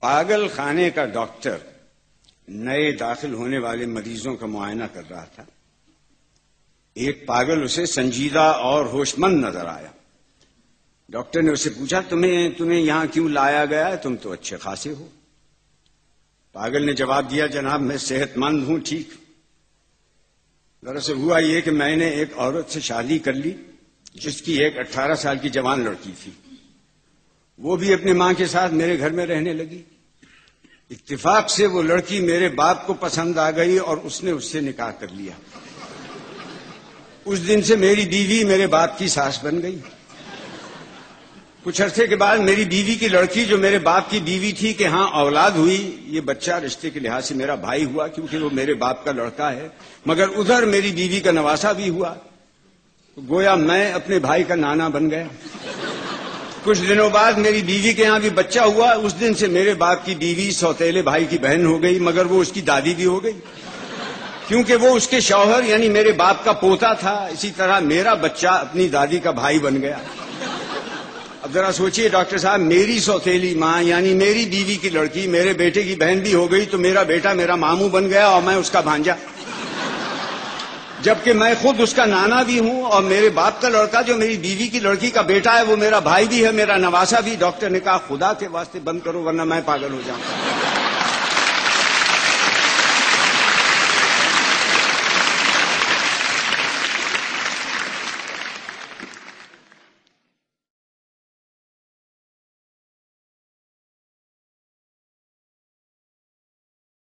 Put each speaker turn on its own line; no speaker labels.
پاگل خانے کا ڈاکٹر نئے داخل ہونے والے مریضوں کا معائنہ کر رہا تھا۔ ایک پاگل اسے سنجیدہ اور ہوش مند نظر آیا۔ ڈاکٹر نے اسے پوچھا، تمہیں تمہیں یہاں کیوں لایا گیا ہے؟ تم تو اچھے خاصے ہو۔ پاگل نے جواب دیا، جناب، میں صحت مند ہوں، ٹھیک۔ دراصل ہوا یہ کہ میں نے ایک عورت سے شادی کر لی، جس کی ایک اٹھارہ سال کی جوان لڑکی تھی۔ وہ بھی اپنی ماں کے ساتھ میرے گھر میں رہنے لگی۔ اتفاق سے وہ لڑکی میرے باپ کو پسند آ گئی اور اس نے اس سے نکاح کر لیا۔ اس دن سے میری بیوی میرے باپ کی ساس بن گئی۔ کچھ عرصے کے بعد میری بیوی کی لڑکی جو میرے باپ کی بیوی تھی کہ ہاں اولاد ہوئی، یہ بچہ رشتے کے لحاظ سے میرا بھائی ہوا کیونکہ وہ میرے باپ کا لڑکا ہے، مگر ادھر میری بیوی کا نواسا بھی ہوا۔ گویا میں اپنے بھائی کا نانا بن گیا۔ کچھ دنوں بعد میری بیوی کے یہاں بھی بچہ ہوا، اس دن سے میرے باپ کی بیوی سوتےلے بھائی کی بہن ہو گئی، مگر وہ اس کی دادی بھی ہو گئی۔ کیونکہ وہ اس کے شوہر یعنی میرے باپ کا پوتا تھا، اسی طرح میرا بچہ اپنی دادی کا بھائی بن گیا۔ اب ذرا سوچئے ڈاکٹر صاحب، میری سوتیلی ماں یعنی میری بیوی کی لڑکی، میرے بیٹے کی بہن بھی ہو گئی تو میرا بیٹا میرا ماموں بن گیا اور میں اس کا بھانجا۔ جبکہ میں خود اس کا نانا بھی ہوں اور میرے باپ کا لڑکا جو میری بیوی کی لڑکی کا بیٹا ہے وہ میرا بھائی بھی ہے، میرا نواسا بھی، ڈاکٹر نے کہا خدا کے واسطے بند کرو ورنہ میں پاگل ہو جاؤں۔